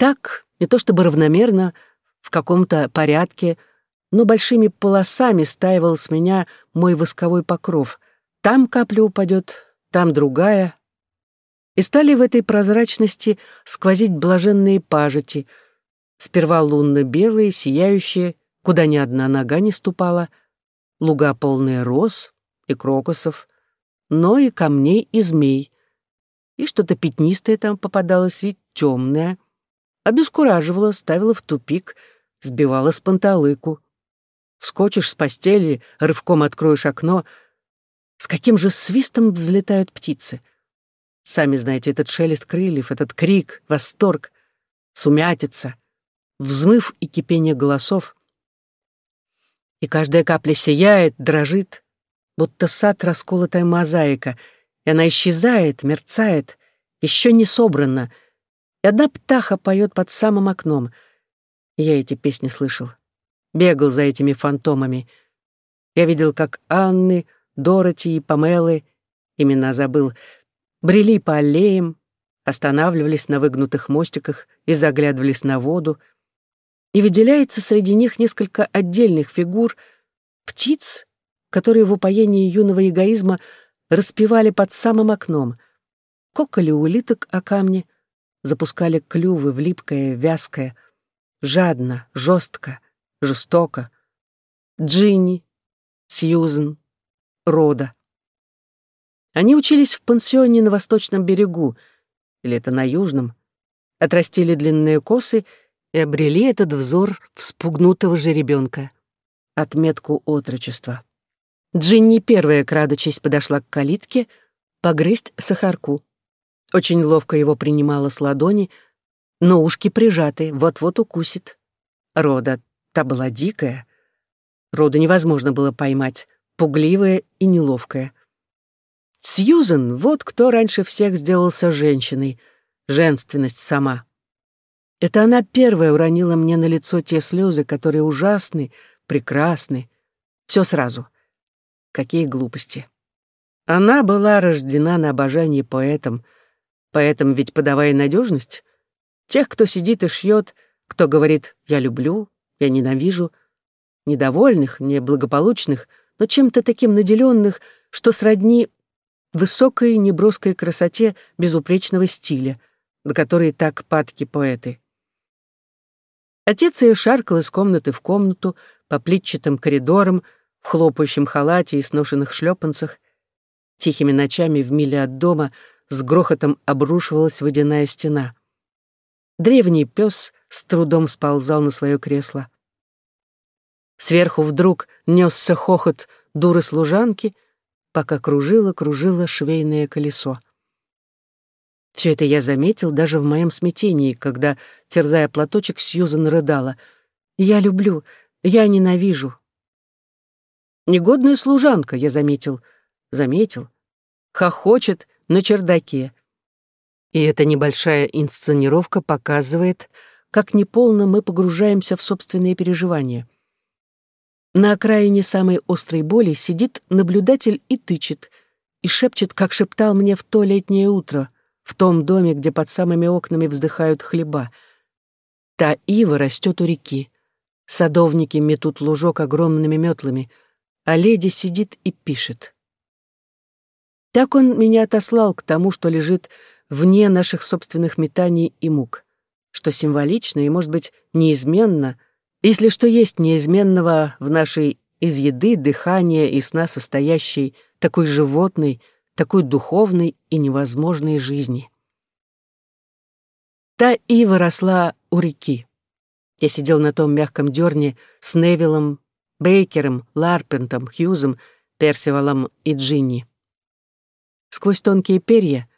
Так, не то чтобы равномерно, в каком-то порядке, но большими полосами стаивал с меня мой восковой покров. Там капля упадет, там другая. И стали в этой прозрачности сквозить блаженные пажити, сперва лунно-белые, сияющие, куда ни одна нога не ступала, луга полные роз и крокусов, но и камней и змей. И что-то пятнистое там попадалось, и темное. Обескураживало, ставило в тупик, сбивало с панталыку. Вскочишь с постели, рывком откроешь окно. С каким же свистом взлетают птицы. Сами знаете, этот шелест крыльев, этот крик, восторг, сумятица, взмыв и кипение голосов. И каждая капля сияет, дрожит, будто сад расколотая мозаика, и она исчезает, мерцает, еще не собрана, и одна птаха поет под самым окном. Я эти песни слышал бегал за этими фантомами. Я видел, как Анны, Дороти и Памелы, имена забыл, брели по аллеям, останавливались на выгнутых мостиках и заглядывались на воду, и выделяется среди них несколько отдельных фигур, птиц, которые в упоении юного эгоизма распевали под самым окном, кокали улиток о камни, запускали клювы в липкое, вязкое, жадно, жестко, жестоко. Джинни, Сьюзен, Рода. Они учились в пансионе на восточном берегу, или это на южном, отрастили длинные косы и обрели этот взор вспугнутого жеребенка, отметку отрочества. Джинни первая, крадучись, подошла к калитке, погрызть сахарку. Очень ловко его принимала с ладони, но ушки прижаты, вот-вот укусит. Рода Та была дикая. Роду невозможно было поймать, пугливая и неловкая. Сьюзен, вот кто раньше всех сделался женщиной, женственность сама. Это она первая уронила мне на лицо те слезы, которые ужасны, прекрасны. Все сразу. Какие глупости. Она была рождена на обожании поэтом, поэтом ведь подавая надежность, тех, кто сидит и шьет, кто говорит «я люблю», я ненавижу недовольных, неблагополучных, но чем-то таким наделенных, что сродни высокой неброской красоте безупречного стиля, до которой так падки поэты. Отец ее шаркал из комнаты в комнату, по плитчатым коридорам, в хлопающем халате и сношенных шлепанцах. Тихими ночами в миле от дома с грохотом обрушивалась водяная стена. Древний пес с трудом сползал на свое кресло. Сверху вдруг несся хохот дуры служанки, пока кружило-кружило швейное колесо. Все это я заметил даже в моем смятении, когда, терзая платочек, Сьюзан рыдала. «Я люблю, я ненавижу». «Негодная служанка», — я заметил. Заметил. Хохочет на чердаке. И эта небольшая инсценировка показывает, как неполно мы погружаемся в собственные переживания. На окраине самой острой боли сидит наблюдатель и тычет, и шепчет, как шептал мне в то летнее утро, в том доме, где под самыми окнами вздыхают хлеба. Та ива растет у реки. Садовники метут лужок огромными метлами, а леди сидит и пишет. Так он меня отослал к тому, что лежит вне наших собственных метаний и мук, что символично и, может быть, неизменно — если что есть неизменного в нашей из еды, дыхания и сна состоящей такой животной, такой духовной и невозможной жизни. Та ива росла у реки. Я сидел на том мягком дерне с Невилом, Бейкером, Ларпентом, Хьюзом, Персивалом и Джинни. Сквозь тонкие перья,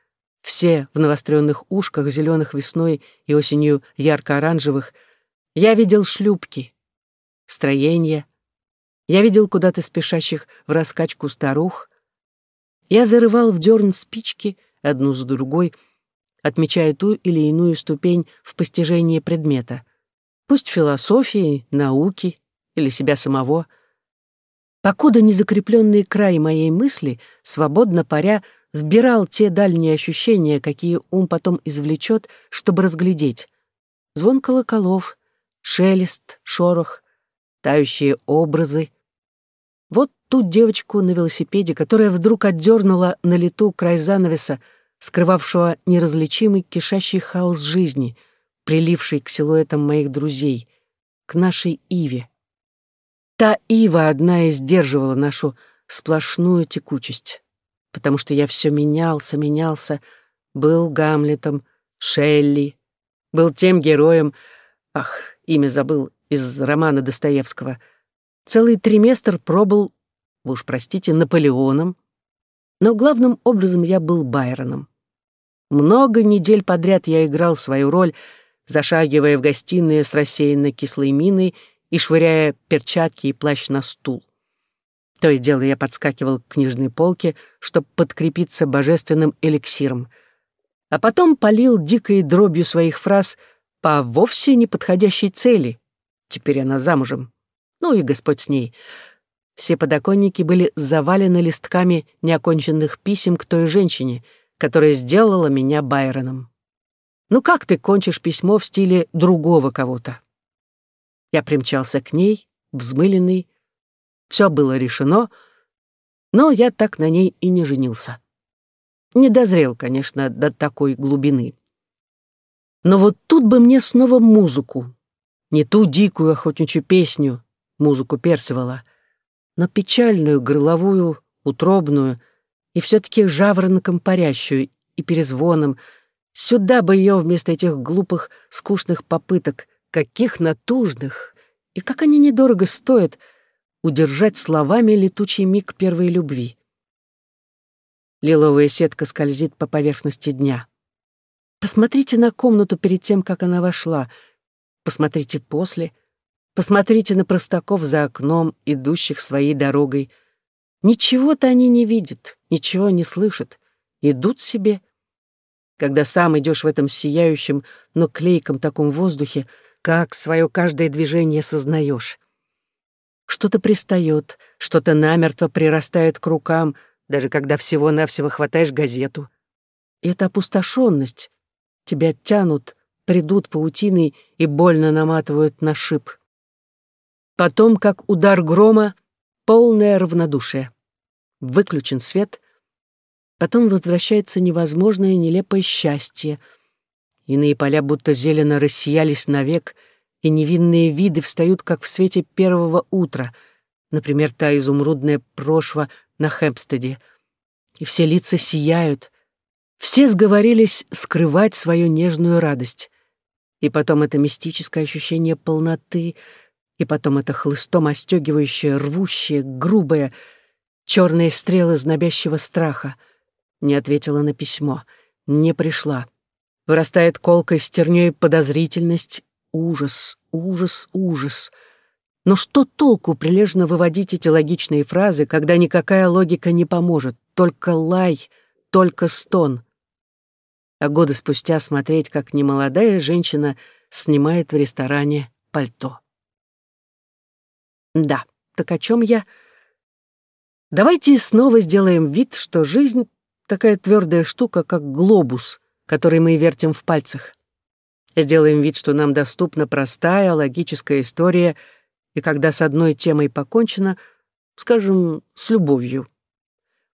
все в навостренных ушках, зеленых весной и осенью ярко-оранжевых, я видел шлюпки, строения. Я видел куда-то спешащих в раскачку старух. Я зарывал в дерн спички, одну за другой, отмечая ту или иную ступень в постижении предмета. Пусть философии, науки или себя самого. Покуда незакрепленный край моей мысли, свободно паря, вбирал те дальние ощущения, какие ум потом извлечет, чтобы разглядеть Звон колоколов, шелест, шорох, тающие образы. Вот ту девочку на велосипеде, которая вдруг отдернула на лету край занавеса, скрывавшего неразличимый кишащий хаос жизни, приливший к силуэтам моих друзей, к нашей Иве. Та Ива одна и сдерживала нашу сплошную текучесть, потому что я все менялся, менялся, был Гамлетом, Шелли, был тем героем, ах, имя забыл, из романа Достоевского. Целый триместр пробыл, вы уж простите, Наполеоном, но главным образом я был Байроном. Много недель подряд я играл свою роль, зашагивая в гостиные с рассеянной кислой миной и швыряя перчатки и плащ на стул. То и дело я подскакивал к книжной полке, чтобы подкрепиться божественным эликсиром, а потом полил дикой дробью своих фраз по вовсе неподходящей цели. Теперь она замужем. Ну и Господь с ней. Все подоконники были завалены листками неоконченных писем к той женщине, которая сделала меня Байроном. Ну как ты кончишь письмо в стиле другого кого-то? Я примчался к ней, взмыленный, все было решено, но я так на ней и не женился. Не дозрел, конечно, до такой глубины. Но вот тут бы мне снова музыку. Не ту дикую охотничью песню, музыку Персивала, но печальную, горловую, утробную и все-таки жаворонком парящую и перезвоном. Сюда бы ее вместо этих глупых, скучных попыток, каких натужных, и как они недорого стоят — удержать словами летучий миг первой любви. Лиловая сетка скользит по поверхности дня. Посмотрите на комнату перед тем, как она вошла. Посмотрите после. Посмотрите на простаков за окном, идущих своей дорогой. Ничего-то они не видят, ничего не слышат. Идут себе. Когда сам идешь в этом сияющем, но клейком таком воздухе, как свое каждое движение сознаешь. Что-то пристает, что-то намертво прирастает к рукам, даже когда всего-навсего хватаешь газету. И это опустошенность. Тебя тянут, придут паутиной и больно наматывают на шип. Потом, как удар грома, полное равнодушие. Выключен свет. Потом возвращается невозможное нелепое счастье. Иные поля будто зелено рассиялись навек — и невинные виды встают, как в свете первого утра, например, та изумрудная прошва на Хэмпстеде. И все лица сияют. Все сговорились скрывать свою нежную радость. И потом это мистическое ощущение полноты, и потом это хлыстом остегивающее, рвущее, грубое, черные стрелы знобящего страха. Не ответила на письмо, не пришла. Вырастает колкой стернёй подозрительность Ужас, ужас, ужас. Но что толку прилежно выводить эти логичные фразы, когда никакая логика не поможет, только лай, только стон? А годы спустя смотреть, как немолодая женщина снимает в ресторане пальто. Да, так о чем я? Давайте снова сделаем вид, что жизнь — такая твердая штука, как глобус, который мы вертим в пальцах. Сделаем вид, что нам доступна простая логическая история, и когда с одной темой покончено, скажем, с любовью,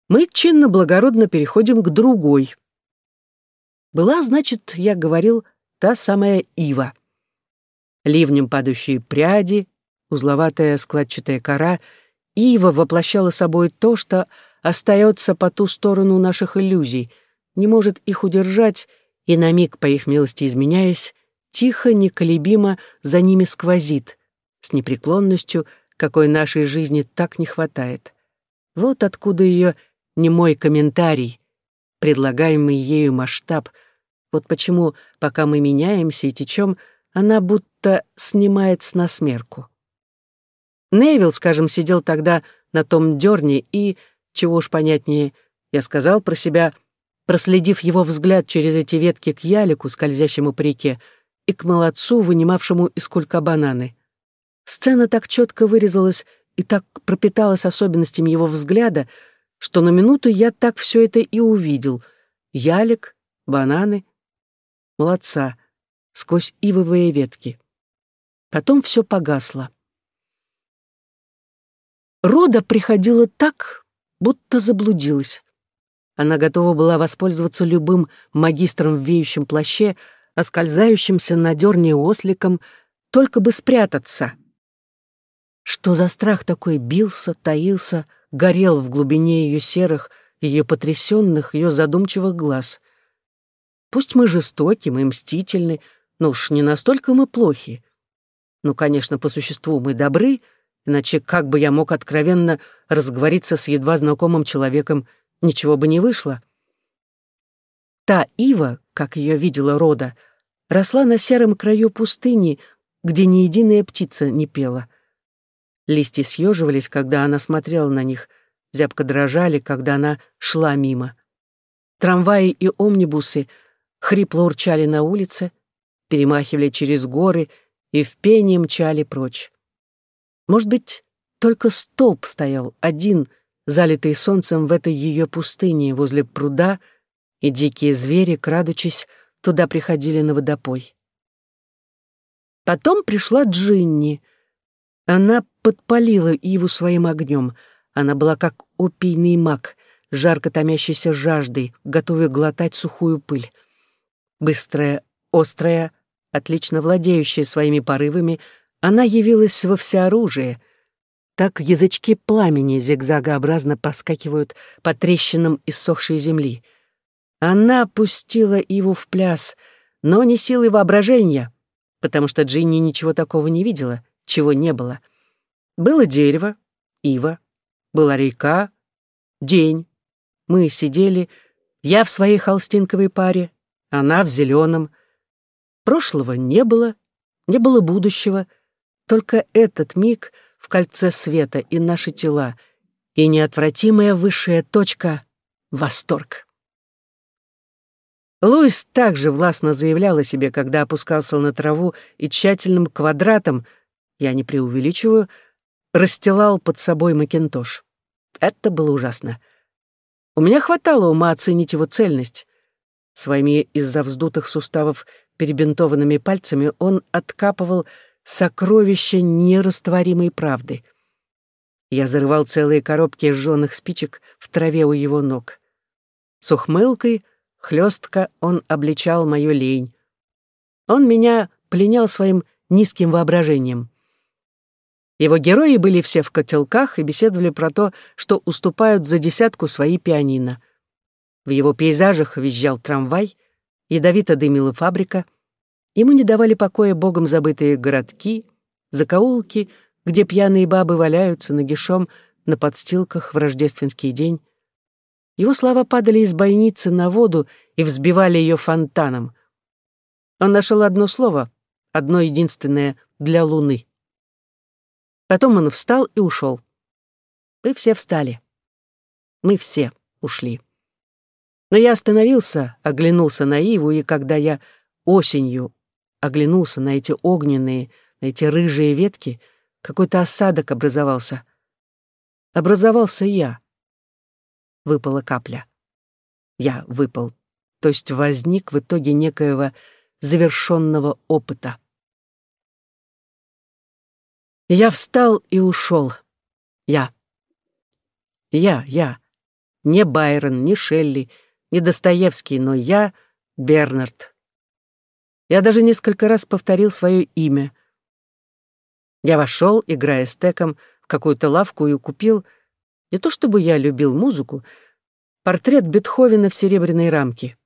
мы чинно-благородно переходим к другой. Была, значит, я говорил, та самая ива. Ливнем падающие пряди, узловатая складчатая кора, ива воплощала собой то, что остается по ту сторону наших иллюзий, не может их удержать и на миг, по их милости изменяясь, тихо, неколебимо за ними сквозит, с непреклонностью, какой нашей жизни так не хватает. Вот откуда ее немой комментарий, предлагаемый ею масштаб, вот почему, пока мы меняемся и течем, она будто снимает с нас мерку. Невил, скажем, сидел тогда на том дерне и, чего уж понятнее, я сказал про себя — проследив его взгляд через эти ветки к ялику, скользящему по реке, и к молодцу, вынимавшему из кулька бананы. Сцена так четко вырезалась и так пропиталась особенностями его взгляда, что на минуту я так все это и увидел. Ялик, бананы, молодца, сквозь ивовые ветки. Потом все погасло. Рода приходила так, будто заблудилась. Она готова была воспользоваться любым магистром в веющем плаще, оскользающимся на дерне осликом, только бы спрятаться. Что за страх такой бился, таился, горел в глубине ее серых, ее потрясенных, ее задумчивых глаз. Пусть мы жестоки, мы мстительны, но уж не настолько мы плохи. Ну, конечно, по существу мы добры, иначе как бы я мог откровенно разговориться с едва знакомым человеком, ничего бы не вышло. Та ива, как ее видела Рода, росла на сером краю пустыни, где ни единая птица не пела. Листья съеживались, когда она смотрела на них, зябко дрожали, когда она шла мимо. Трамваи и омнибусы хрипло урчали на улице, перемахивали через горы и в пении мчали прочь. Может быть, только столб стоял один, залитый солнцем в этой ее пустыне возле пруда, и дикие звери, крадучись, туда приходили на водопой. Потом пришла Джинни. Она подпалила Иву своим огнем. Она была как опийный маг, жарко томящийся жаждой, готовый глотать сухую пыль. Быстрая, острая, отлично владеющая своими порывами, она явилась во всеоружие. Так язычки пламени зигзагообразно поскакивают по трещинам иссохшей земли. Она пустила Иву в пляс, но не силой воображения, потому что Джинни ничего такого не видела, чего не было. Было дерево, ива, была река, день. Мы сидели, я в своей холстинковой паре, она в зеленом. Прошлого не было, не было будущего, только этот миг в кольце света и наши тела, и неотвратимая высшая точка — восторг. Луис также властно заявлял о себе, когда опускался на траву и тщательным квадратом, я не преувеличиваю, расстилал под собой макинтош. Это было ужасно. У меня хватало ума оценить его цельность. Своими из-за вздутых суставов перебинтованными пальцами он откапывал сокровища нерастворимой правды. Я зарывал целые коробки жженых спичек в траве у его ног. С ухмылкой — Хлестко он обличал мою лень. Он меня пленял своим низким воображением. Его герои были все в котелках и беседовали про то, что уступают за десятку свои пианино. В его пейзажах визжал трамвай, ядовито дымила фабрика. Ему не давали покоя богом забытые городки, закоулки, где пьяные бабы валяются нагишом на подстилках в рождественский день. Его слова падали из бойницы на воду и взбивали ее фонтаном. Он нашел одно слово, одно единственное для Луны. Потом он встал и ушел. Мы все встали. Мы все ушли. Но я остановился, оглянулся на Иву, и когда я осенью оглянулся на эти огненные, на эти рыжие ветки, какой-то осадок образовался. Образовался я выпала капля. Я выпал, то есть возник в итоге некоего завершенного опыта. Я встал и ушел. Я. Я, я. Не Байрон, не Шелли, не Достоевский, но я Бернард. Я даже несколько раз повторил свое имя. Я вошел, играя стеком, в какую-то лавку и купил не то чтобы я любил музыку, портрет Бетховена в серебряной рамке.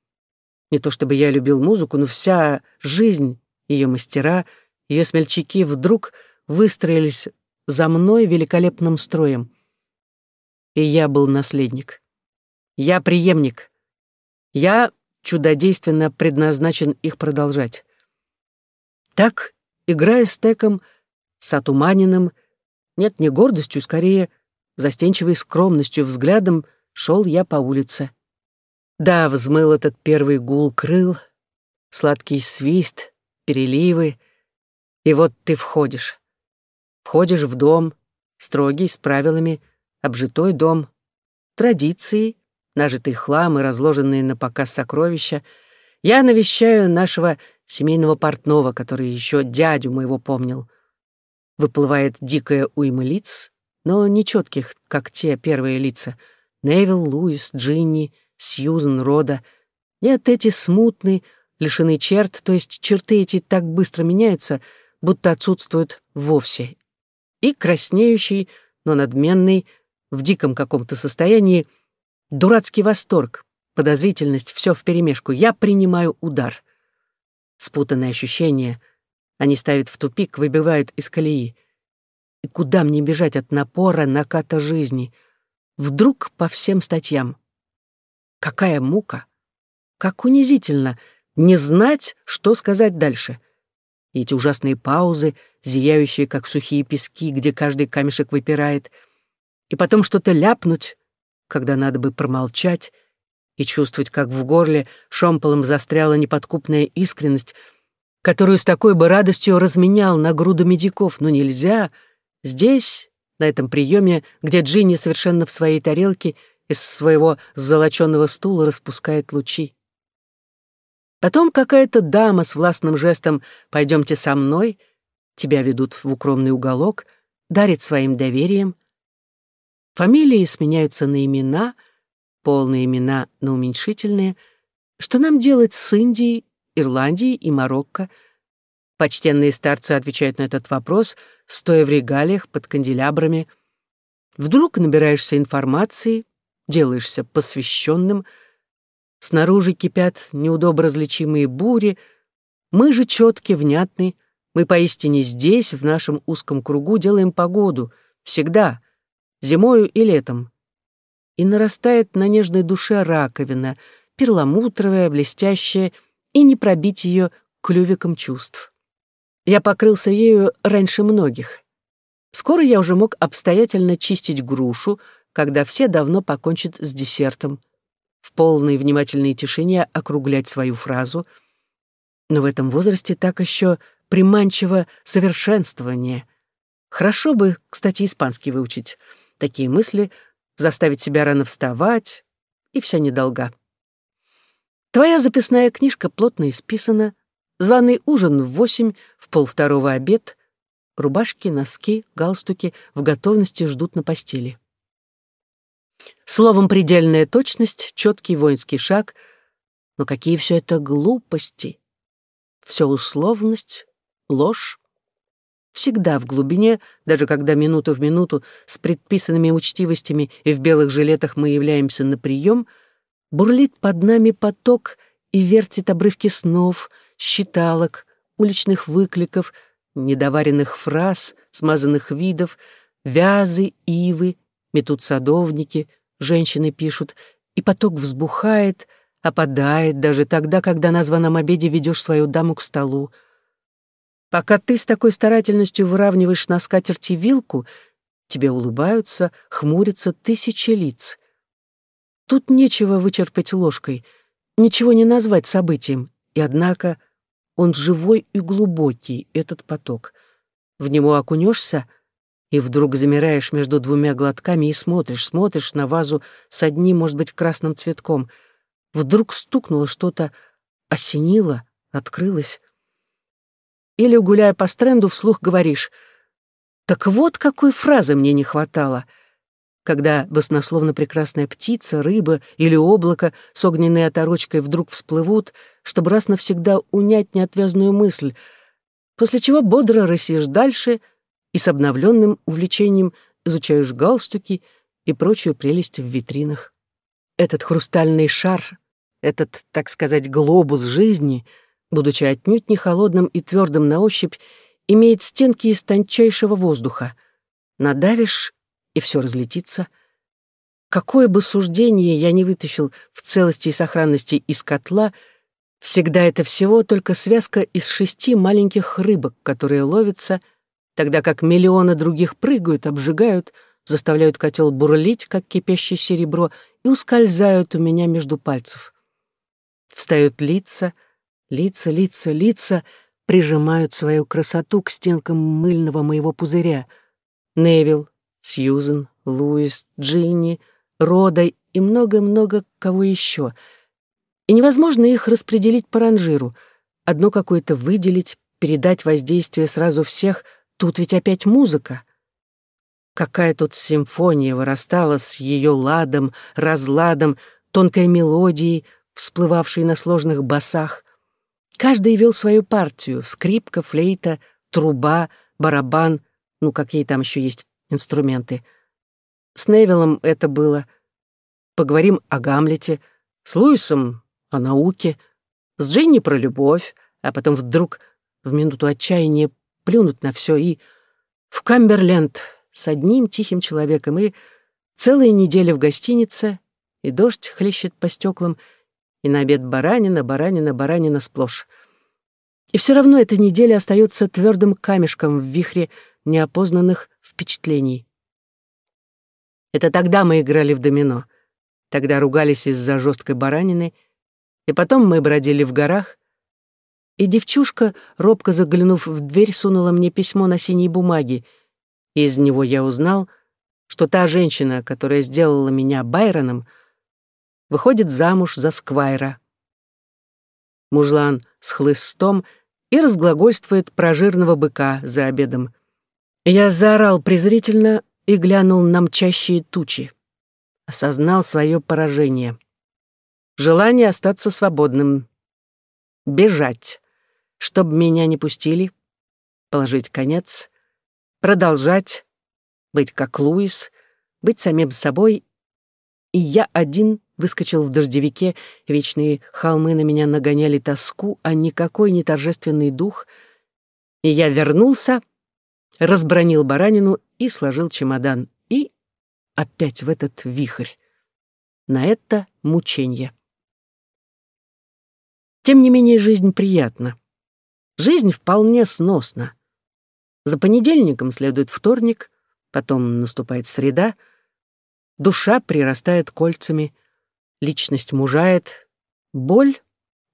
Не то чтобы я любил музыку, но вся жизнь, ее мастера, ее смельчаки вдруг выстроились за мной великолепным строем. И я был наследник. Я преемник. Я чудодейственно предназначен их продолжать. Так, играя с Теком, с Атуманиным, нет, не гордостью, скорее, застенчивой скромностью взглядом шел я по улице. Да, взмыл этот первый гул крыл, сладкий свист, переливы, и вот ты входишь. Входишь в дом, строгий, с правилами, обжитой дом, традиции, нажитый хлам и разложенные на показ сокровища. Я навещаю нашего семейного портного, который еще дядю моего помнил. Выплывает дикая уйма лиц, но нечетких, как те первые лица. Невил, Луис, Джинни, Сьюзен, Рода. Нет, эти смутные, лишены черт, то есть черты эти так быстро меняются, будто отсутствуют вовсе. И краснеющий, но надменный, в диком каком-то состоянии, дурацкий восторг, подозрительность, все вперемешку. Я принимаю удар. Спутанные ощущения. Они ставят в тупик, выбивают из колеи. И куда мне бежать от напора, наката жизни? Вдруг по всем статьям. Какая мука! Как унизительно не знать, что сказать дальше. Эти ужасные паузы, зияющие, как сухие пески, где каждый камешек выпирает. И потом что-то ляпнуть, когда надо бы промолчать, и чувствовать, как в горле шомполом застряла неподкупная искренность, которую с такой бы радостью разменял на груду медиков, но нельзя. Здесь, на этом приеме, где Джинни совершенно в своей тарелке из своего золоченного стула распускает лучи. Потом какая-то дама с властным жестом «пойдемте со мной», тебя ведут в укромный уголок, дарит своим доверием. Фамилии сменяются на имена — полные имена на уменьшительные, что нам делать с Индией, Ирландией и Марокко? Почтенные старцы отвечают на этот вопрос, стоя в регалиях под канделябрами. Вдруг набираешься информации, делаешься посвященным, снаружи кипят неудобно различимые бури, мы же четкие, внятны, мы поистине здесь, в нашем узком кругу, делаем погоду, всегда, зимою и летом и нарастает на нежной душе раковина, перламутровая, блестящая, и не пробить ее клювиком чувств. Я покрылся ею раньше многих. Скоро я уже мог обстоятельно чистить грушу, когда все давно покончат с десертом, в полной внимательной тишине округлять свою фразу. Но в этом возрасте так еще приманчиво совершенствование. Хорошо бы, кстати, испанский выучить. Такие мысли — заставить себя рано вставать, и вся недолга. Твоя записная книжка плотно исписана, званый ужин в восемь, в полвторого обед, рубашки, носки, галстуки в готовности ждут на постели. Словом, предельная точность, четкий воинский шаг, но какие все это глупости! Все условность, ложь, всегда в глубине, даже когда минуту в минуту с предписанными учтивостями и в белых жилетах мы являемся на прием, бурлит под нами поток и вертит обрывки снов, считалок, уличных выкликов, недоваренных фраз, смазанных видов, вязы, ивы, метут садовники, женщины пишут, и поток взбухает, опадает даже тогда, когда на званом обеде ведешь свою даму к столу — Пока ты с такой старательностью выравниваешь на скатерти вилку, тебе улыбаются, хмурятся тысячи лиц. Тут нечего вычерпать ложкой, ничего не назвать событием, и однако он живой и глубокий, этот поток. В него окунешься, и вдруг замираешь между двумя глотками и смотришь, смотришь на вазу с одним, может быть, красным цветком. Вдруг стукнуло что-то, осенило, открылось. Или, гуляя по стренду, вслух говоришь «Так вот какой фразы мне не хватало», когда баснословно прекрасная птица, рыба или облако с огненной оторочкой вдруг всплывут, чтобы раз навсегда унять неотвязную мысль, после чего бодро рысишь дальше и с обновленным увлечением изучаешь галстуки и прочую прелесть в витринах. Этот хрустальный шар, этот, так сказать, глобус жизни — будучи отнюдь не холодным и твердым на ощупь, имеет стенки из тончайшего воздуха. Надавишь, и все разлетится. Какое бы суждение я не вытащил в целости и сохранности из котла, всегда это всего только связка из шести маленьких рыбок, которые ловятся, тогда как миллионы других прыгают, обжигают, заставляют котел бурлить, как кипящее серебро, и ускользают у меня между пальцев. Встают лица — Лица, лица, лица прижимают свою красоту к стенкам мыльного моего пузыря. Невил, Сьюзен, Луис, Джинни, Рода и много-много кого еще. И невозможно их распределить по ранжиру. одно какое-то выделить, передать воздействие сразу всех, тут ведь опять музыка. Какая тут симфония вырастала с ее ладом, разладом, тонкой мелодией, всплывавшей на сложных басах. Каждый вел свою партию — скрипка, флейта, труба, барабан, ну, какие там еще есть инструменты. С Невиллом это было. Поговорим о Гамлете, с Луисом — о науке, с Дженни про любовь, а потом вдруг в минуту отчаяния плюнуть на все и в Камберленд с одним тихим человеком, и целые недели в гостинице, и дождь хлещет по стеклам, и на обед баранина, баранина, баранина сплошь. И все равно эта неделя остается твердым камешком в вихре неопознанных впечатлений. Это тогда мы играли в домино. Тогда ругались из-за жесткой баранины, и потом мы бродили в горах, и девчушка, робко заглянув в дверь, сунула мне письмо на синей бумаге — из него я узнал, что та женщина, которая сделала меня Байроном, выходит замуж за Сквайра. Мужлан с хлыстом и разглагольствует про жирного быка за обедом. Я заорал презрительно и глянул на мчащие тучи. Осознал свое поражение. Желание остаться свободным. Бежать, чтобы меня не пустили. Положить конец продолжать быть как Луис, быть самим собой. И я один выскочил в дождевике, вечные холмы на меня нагоняли тоску, а никакой не торжественный дух. И я вернулся, разбронил баранину и сложил чемодан. И опять в этот вихрь. На это мучение. Тем не менее, жизнь приятна. Жизнь вполне сносна. За понедельником следует вторник, потом наступает среда. Душа прирастает кольцами, личность мужает, боль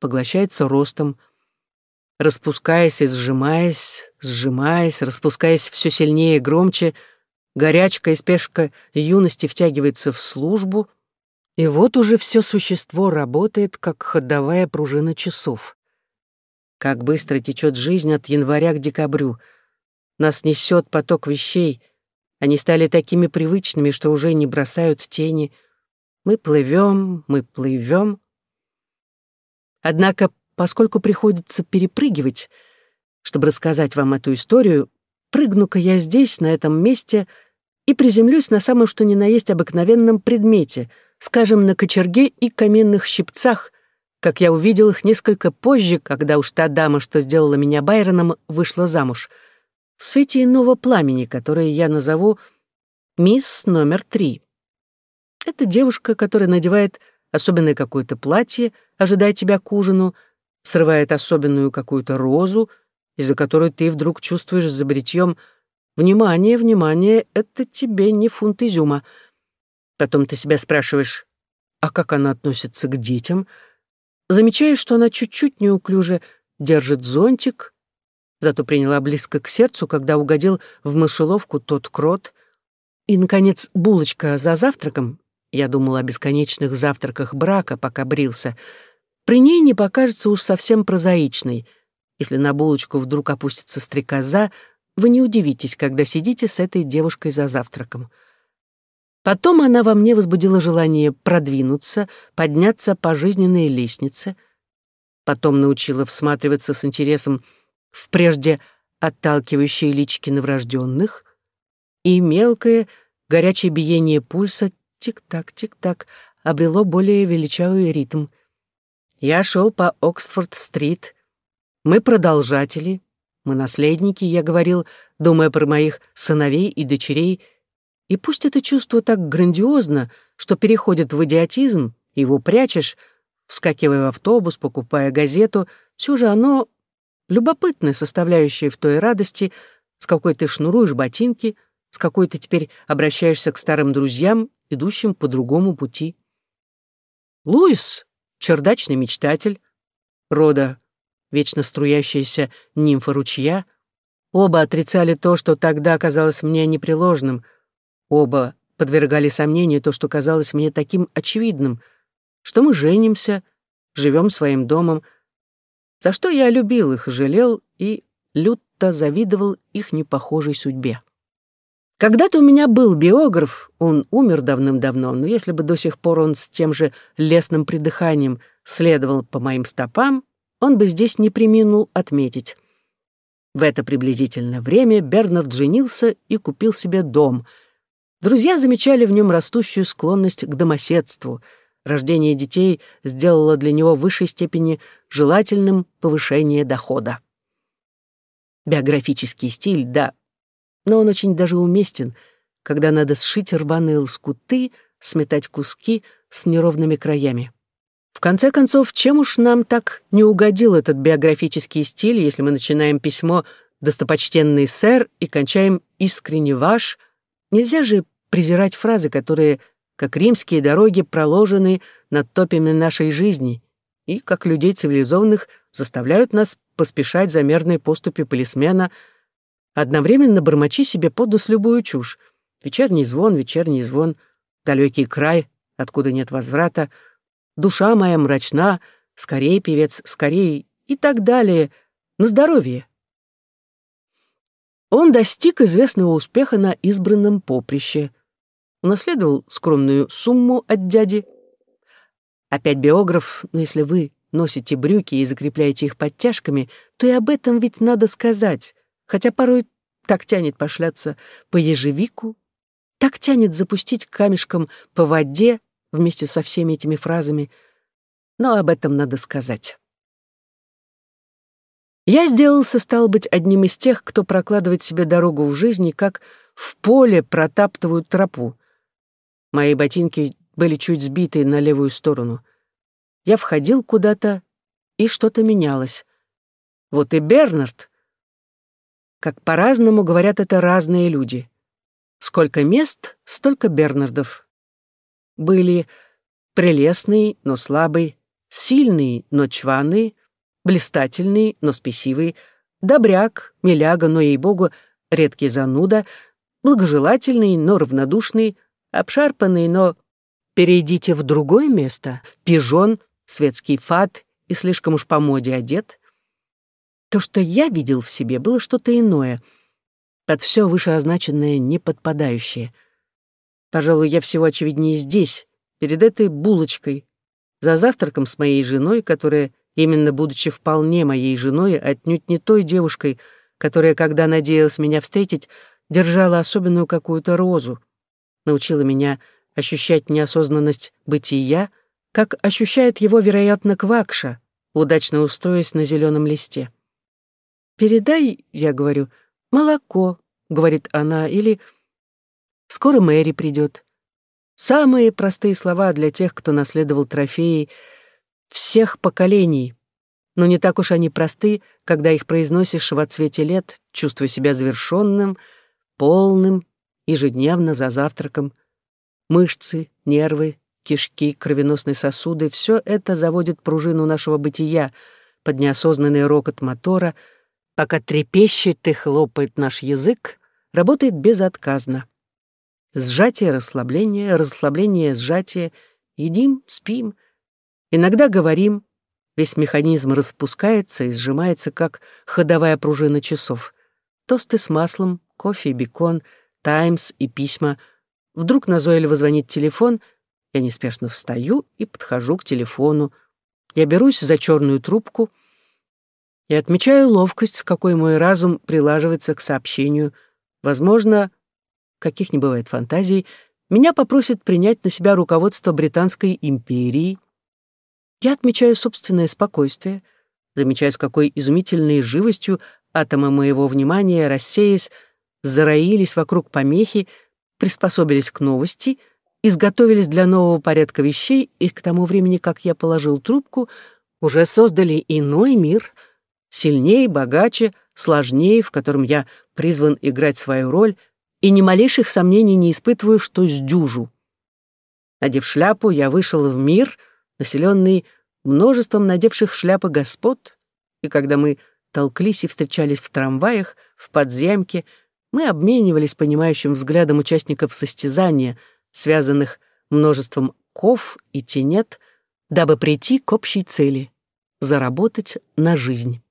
поглощается ростом, распускаясь и сжимаясь, сжимаясь, распускаясь все сильнее и громче, горячка и спешка юности втягивается в службу, и вот уже все существо работает, как ходовая пружина часов. Как быстро течет жизнь от января к декабрю — нас несет поток вещей. Они стали такими привычными, что уже не бросают тени. Мы плывем, мы плывем. Однако, поскольку приходится перепрыгивать, чтобы рассказать вам эту историю, прыгну-ка я здесь, на этом месте, и приземлюсь на самом что ни на есть обыкновенном предмете, скажем, на кочерге и каменных щипцах, как я увидел их несколько позже, когда уж та дама, что сделала меня Байроном, вышла замуж — в свете иного пламени, которое я назову «Мисс номер три». Это девушка, которая надевает особенное какое-то платье, ожидая тебя к ужину, срывает особенную какую-то розу, из-за которой ты вдруг чувствуешь за бритьем «Внимание, внимание, это тебе не фунт изюма». Потом ты себя спрашиваешь, а как она относится к детям? Замечаешь, что она чуть-чуть неуклюже держит зонтик, зато приняла близко к сердцу, когда угодил в мышеловку тот крот. И, наконец, булочка за завтраком, я думала о бесконечных завтраках брака, пока брился, при ней не покажется уж совсем прозаичной. Если на булочку вдруг опустится стрекоза, вы не удивитесь, когда сидите с этой девушкой за завтраком. Потом она во мне возбудила желание продвинуться, подняться по жизненной лестнице. Потом научила всматриваться с интересом в прежде отталкивающие лички новорожденных, и мелкое, горячее биение пульса тик-так, тик-так обрело более величавый ритм. Я шел по Оксфорд-стрит. Мы продолжатели, мы наследники, я говорил, думая про моих сыновей и дочерей, и пусть это чувство так грандиозно, что переходит в идиотизм, его прячешь, вскакивая в автобус, покупая газету, все же оно любопытная составляющая в той радости, с какой ты шнуруешь ботинки, с какой ты теперь обращаешься к старым друзьям, идущим по другому пути. Луис — чердачный мечтатель, рода вечно струящаяся нимфа ручья. Оба отрицали то, что тогда казалось мне непреложным. Оба подвергали сомнению то, что казалось мне таким очевидным, что мы женимся, живем своим домом, за что я любил их, жалел и люто завидовал их непохожей судьбе. Когда-то у меня был биограф, он умер давным-давно, но если бы до сих пор он с тем же лесным придыханием следовал по моим стопам, он бы здесь не приминул отметить. В это приблизительное время Бернард женился и купил себе дом. Друзья замечали в нем растущую склонность к домоседству. Рождение детей сделало для него в высшей степени желательным повышение дохода. Биографический стиль, да, но он очень даже уместен, когда надо сшить рваные лоскуты, сметать куски с неровными краями. В конце концов, чем уж нам так не угодил этот биографический стиль, если мы начинаем письмо «Достопочтенный сэр» и кончаем «Искренне ваш», нельзя же презирать фразы, которые, как римские дороги, проложены над топями нашей жизни и, как людей цивилизованных, заставляют нас поспешать за мерной поступи полисмена — одновременно бормочи себе под нос любую чушь. Вечерний звон, вечерний звон, далекий край, откуда нет возврата, душа моя мрачна, скорее, певец, скорее и так далее. На здоровье. Он достиг известного успеха на избранном поприще. Унаследовал скромную сумму от дяди. Опять биограф, но если вы носите брюки и закрепляете их подтяжками, то и об этом ведь надо сказать хотя порой так тянет пошляться по ежевику, так тянет запустить камешком по воде вместе со всеми этими фразами, но об этом надо сказать. Я сделался, стал быть, одним из тех, кто прокладывает себе дорогу в жизни, как в поле протаптывают тропу. Мои ботинки были чуть сбиты на левую сторону. Я входил куда-то, и что-то менялось. Вот и Бернард, как по-разному говорят это разные люди. Сколько мест, столько Бернардов. Были прелестный, но слабый, сильный, но чванный, блистательный, но спесивый, добряк, миляга, но, ей-богу, редкий зануда, благожелательный, но равнодушный, обшарпанный, но перейдите в другое место, пижон, светский фат и слишком уж по моде одет, то, что я видел в себе, было что-то иное, под все вышеозначенное неподпадающее. Пожалуй, я всего очевиднее здесь, перед этой булочкой, за завтраком с моей женой, которая, именно будучи вполне моей женой, отнюдь не той девушкой, которая, когда надеялась меня встретить, держала особенную какую-то розу, научила меня ощущать неосознанность бытия, как ощущает его, вероятно, Квакша, удачно устроясь на зеленом листе. «Передай, — я говорю, — молоко», — говорит она, или «скоро Мэри придет». Самые простые слова для тех, кто наследовал трофеи всех поколений, но не так уж они просты, когда их произносишь в отсвете лет, чувствуя себя завершенным, полным, ежедневно за завтраком. Мышцы, нервы, кишки, кровеносные сосуды — все это заводит пружину нашего бытия под неосознанный рокот мотора — Пока трепещет и хлопает наш язык, работает безотказно. Сжатие, расслабление, расслабление, сжатие. Едим, спим. Иногда говорим. Весь механизм распускается и сжимается, как ходовая пружина часов. Тосты с маслом, кофе и бекон, таймс и письма. Вдруг назойливо звонит телефон, я неспешно встаю и подхожу к телефону. Я берусь за черную трубку — и отмечаю ловкость, с какой мой разум прилаживается к сообщению. Возможно, каких не бывает фантазий, меня попросят принять на себя руководство Британской империи. Я отмечаю собственное спокойствие, замечаю, с какой изумительной живостью атомы моего внимания, рассеясь, зароились вокруг помехи, приспособились к новости, изготовились для нового порядка вещей, и к тому времени, как я положил трубку, уже создали иной мир — сильнее, богаче, сложнее, в котором я призван играть свою роль, и ни малейших сомнений не испытываю, что сдюжу. Надев шляпу, я вышел в мир, населенный множеством надевших шляпы господ, и когда мы толклись и встречались в трамваях, в подземке, мы обменивались понимающим взглядом участников состязания, связанных множеством ков и тенет, дабы прийти к общей цели заработать на жизнь.